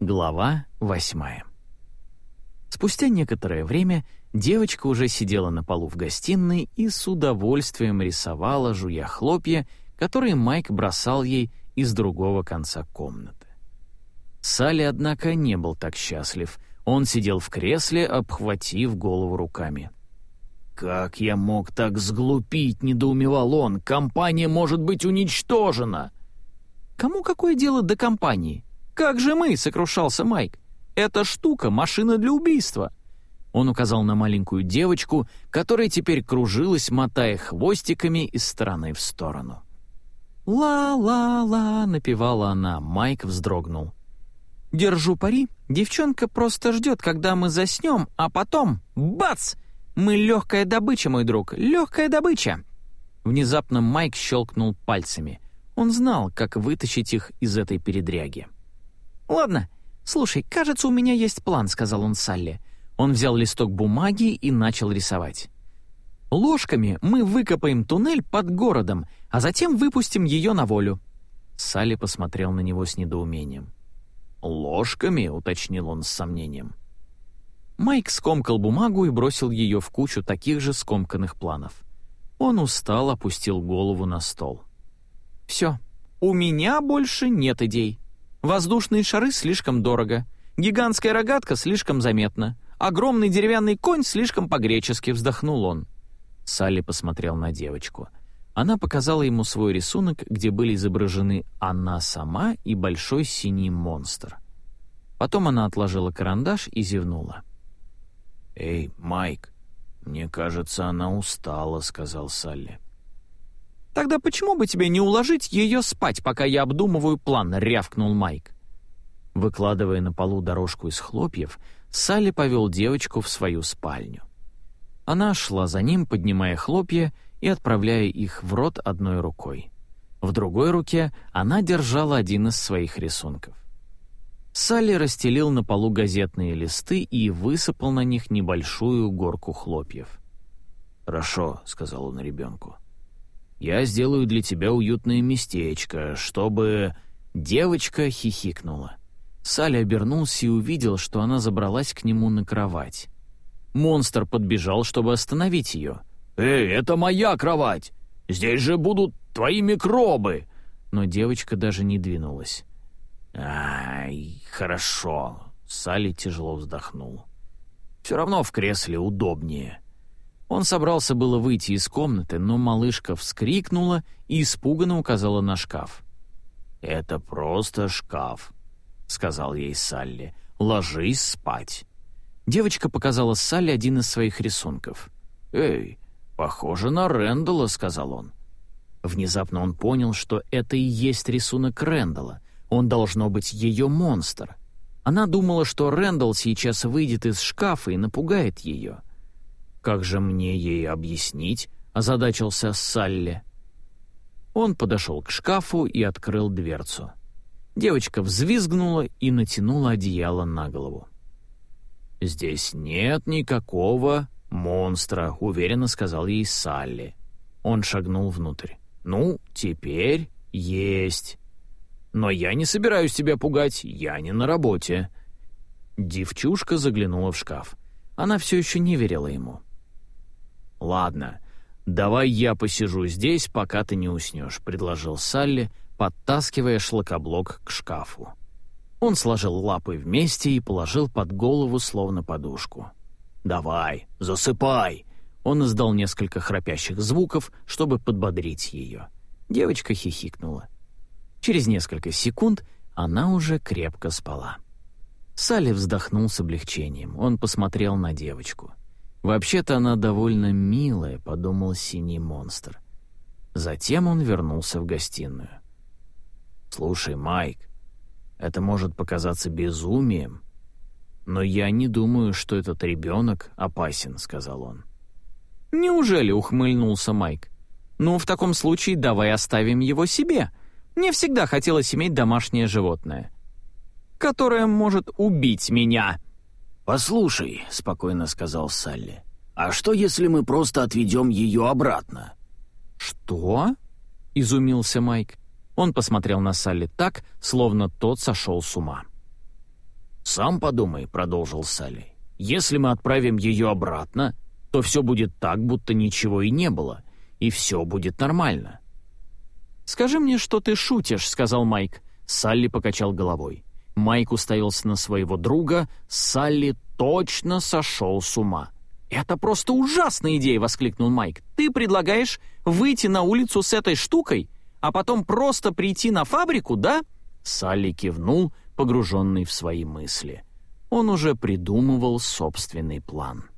Глава восьмая. Спустя некоторое время девочка уже сидела на полу в гостиной и с удовольствием рисовала, жуя хлопья, которые Майк бросал ей из другого конца комнаты. Салли, однако, не был так счастлив. Он сидел в кресле, обхватив голову руками. «Как я мог так сглупить?» — недоумевал он. «Компания может быть уничтожена!» «Кому какое дело до компании? Как же мы?» — сокрушался Майк. «Эта штука — машина для убийства!» Он указал на маленькую девочку, которая теперь кружилась, мотая хвостиками из стороны в сторону. «Ла-ла-ла», — напевала она. Майк вздрогнул. «Держу пари, девчонка просто ждет, когда мы заснем, а потом — бац! Мы легкая добыча, мой друг, легкая добыча!» Внезапно Майк щелкнул пальцами. Он знал, как вытащить их из этой передряги. «Ладно, слушай, кажется, у меня есть план», — сказал он Салли. Он взял листок бумаги и начал рисовать. «Ложками мы выкопаем туннель под городом, а затем выпустим ее на волю». Салли посмотрел на него с недоумением. «Ложками?» — уточнил он с сомнением. Майк скомкал бумагу и бросил ее в кучу таких же скомканных планов. Он устал, опустил голову на стол. «Все, у меня больше нет идей. Воздушные шары слишком дорого, гигантская рогатка слишком заметна, огромный деревянный конь слишком по-гречески», — вздохнул он. Салли посмотрел на девочку. Она показала ему свой рисунок, где были изображены она сама и большой синий монстр. Потом она отложила карандаш и зевнула. «Эй, Майк, мне кажется, она устала», — сказал Салли. «Тогда почему бы тебе не уложить ее спать, пока я обдумываю план?» — рявкнул Майк. Выкладывая на полу дорожку из хлопьев, Салли повел девочку в свою спальню. Она шла за ним, поднимая хлопья и отправляя их в рот одной рукой. В другой руке она держала один из своих рисунков. Салли расстелил на полу газетные листы и высыпал на них небольшую горку хлопьев. «Хорошо», — сказал он ребенку. «Я сделаю для тебя уютное местечко, чтобы...» Девочка хихикнула. Салли обернулся и увидел, что она забралась к нему на кровать. Монстр подбежал, чтобы остановить ее. «Эй, это моя кровать! Здесь же будут твои микробы!» Но девочка даже не двинулась. «Ай, хорошо», — Салли тяжело вздохнул. «Все равно в кресле удобнее». Он собрался было выйти из комнаты, но малышка вскрикнула и испуганно указала на шкаф. «Это просто шкаф», — сказал ей Салли. «Ложись спать». Девочка показала Салли один из своих рисунков. «Эй, похоже на Рэндала», — сказал он. Внезапно он понял, что это и есть рисунок Рэндала — он должно быть ее монстр. Она думала, что Рэндалл сейчас выйдет из шкафа и напугает ее. «Как же мне ей объяснить?» — озадачился Салли. Он подошел к шкафу и открыл дверцу. Девочка взвизгнула и натянула одеяло на голову. «Здесь нет никакого монстра», — уверенно сказал ей Салли. Он шагнул внутрь. «Ну, теперь есть». Но я не собираюсь тебя пугать, я не на работе». Девчушка заглянула в шкаф. Она все еще не верила ему. «Ладно, давай я посижу здесь, пока ты не уснешь», — предложил Салли, подтаскивая шлакоблок к шкафу. Он сложил лапы вместе и положил под голову словно подушку. «Давай, засыпай!» Он издал несколько храпящих звуков, чтобы подбодрить ее. Девочка хихикнула. Через несколько секунд она уже крепко спала. Салли вздохнул с облегчением. Он посмотрел на девочку. «Вообще-то она довольно милая», — подумал синий монстр. Затем он вернулся в гостиную. «Слушай, Майк, это может показаться безумием, но я не думаю, что этот ребенок опасен», — сказал он. «Неужели?» — ухмыльнулся Майк. «Ну, в таком случае давай оставим его себе. Мне всегда хотелось иметь домашнее животное, которое может убить меня». «Послушай», — спокойно сказал Салли, «а что, если мы просто отведем ее обратно?» «Что?» — изумился Майк. Он посмотрел на Салли так, словно тот сошел с ума. «Сам подумай», — продолжил Салли. «Если мы отправим ее обратно, то все будет так, будто ничего и не было, и все будет нормально». «Скажи мне, что ты шутишь», — сказал Майк. Салли покачал головой. Майк уставился на своего друга. Салли точно сошел с ума. «Это просто ужасная идея!» — воскликнул Майк. «Ты предлагаешь выйти на улицу с этой штукой, а потом просто прийти на фабрику, да?» Салли кивнул, погруженный в свои мысли. Он уже придумывал собственный план.